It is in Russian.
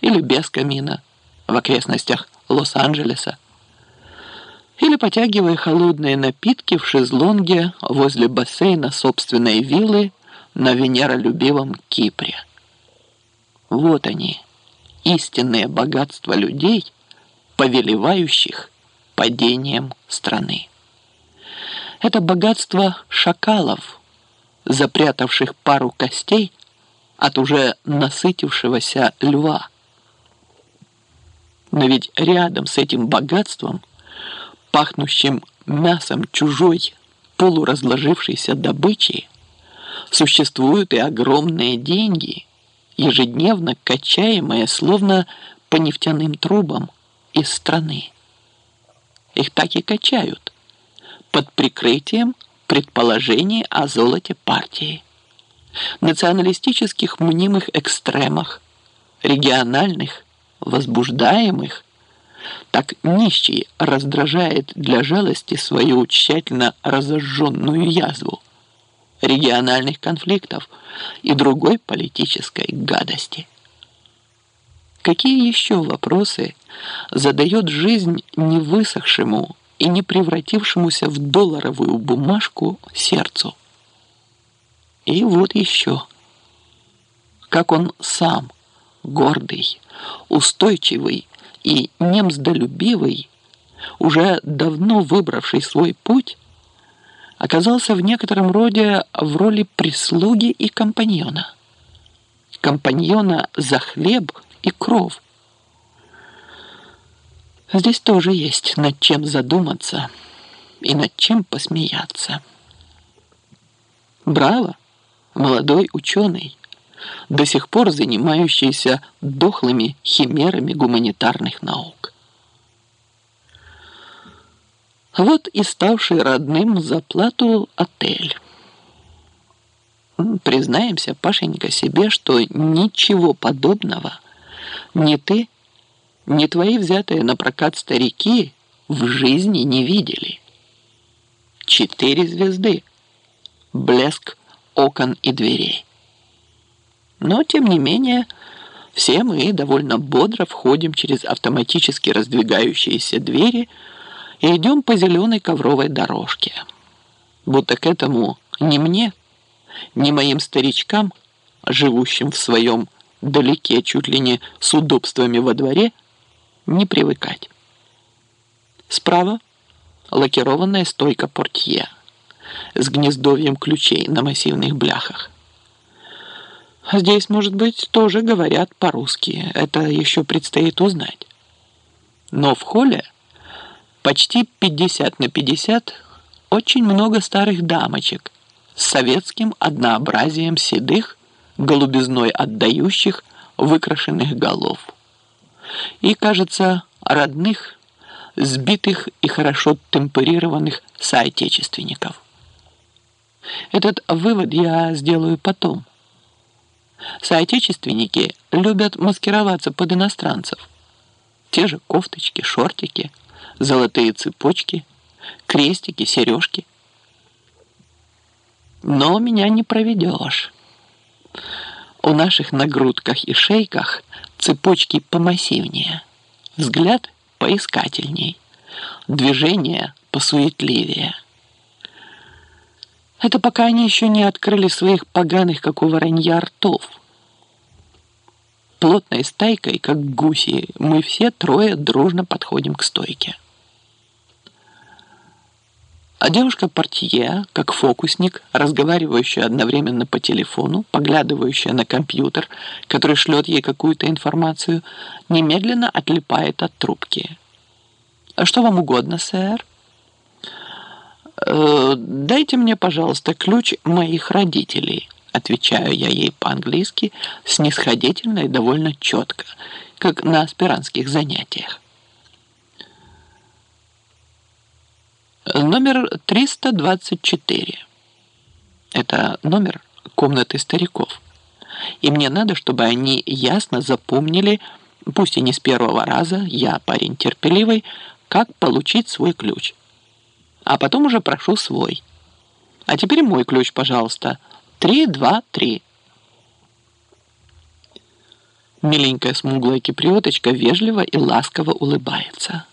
или без камина в окрестностях Лос-Анджелеса, или потягивая холодные напитки в шезлонге возле бассейна собственной виллы на венеролюбивом Кипре. Вот они, истинные богатства людей, повелевающих падением страны. Это богатство шакалов, запрятавших пару костей от уже насытившегося льва. Но ведь рядом с этим богатством, пахнущим мясом чужой полуразложившейся добычи, существуют и огромные деньги, ежедневно качаемые словно по нефтяным трубам из страны. Их так и качают под прикрытием предположений о золоте партии националистических мнимых экстремах, региональных, возбуждаемых, так нищий раздражает для жалости свою тщательно разожженную язву, региональных конфликтов и другой политической гадости. Какие еще вопросы задает жизнь невысохшему и не превратившемуся в долларовую бумажку сердцу? И вот еще. Как он сам, гордый, устойчивый и немздолюбивый, уже давно выбравший свой путь, оказался в некотором роде в роли прислуги и компаньона. Компаньона за хлеб и кров. Здесь тоже есть над чем задуматься и над чем посмеяться. Браво! молодой ученый, до сих пор занимающийся дохлыми химерами гуманитарных наук. Вот и ставший родным за отель. Признаемся, Пашенька, себе, что ничего подобного ни ты, ни твои взятые на прокат старики в жизни не видели. Четыре звезды. Блеск окон и дверей. Но, тем не менее, все мы довольно бодро входим через автоматически раздвигающиеся двери и идем по зеленой ковровой дорожке. Будто к этому ни мне, ни моим старичкам, живущим в своем далеке чуть ли не с удобствами во дворе, не привыкать. Справа лакированная стойка портье с гнездовьем ключей на массивных бляхах. Здесь, может быть, тоже говорят по-русски. Это еще предстоит узнать. Но в холле почти 50 на 50 очень много старых дамочек с советским однообразием седых, голубизной отдающих, выкрашенных голов. И, кажется, родных, сбитых и хорошо темперированных соотечественников. Этот вывод я сделаю потом. Соотечественники любят маскироваться под иностранцев. Те же кофточки, шортики, золотые цепочки, крестики, сережки. Но меня не проведешь. У наших нагрудках и шейках цепочки помассивнее, взгляд поискательней, движение посуетливее. Это пока они еще не открыли своих поганых, как у воронья, ртов. Плотной стайкой, как гуси, мы все трое дружно подходим к стойке. А девушка-портье, как фокусник, разговаривающая одновременно по телефону, поглядывающая на компьютер, который шлет ей какую-то информацию, немедленно отлипает от трубки. «А что вам угодно, сэр?» «Э, «Дайте мне, пожалуйста, ключ моих родителей», отвечаю я ей по-английски, снисходительно и довольно четко, как на аспирантских занятиях. Номер 324. Это номер комнаты стариков. И мне надо, чтобы они ясно запомнили, пусть и не с первого раза, я парень терпеливый, как получить свой ключ а потом уже прошу свой. А теперь мой ключ, пожалуйста. Три, два, три. Миленькая смуглая киприоточка вежливо и ласково улыбается.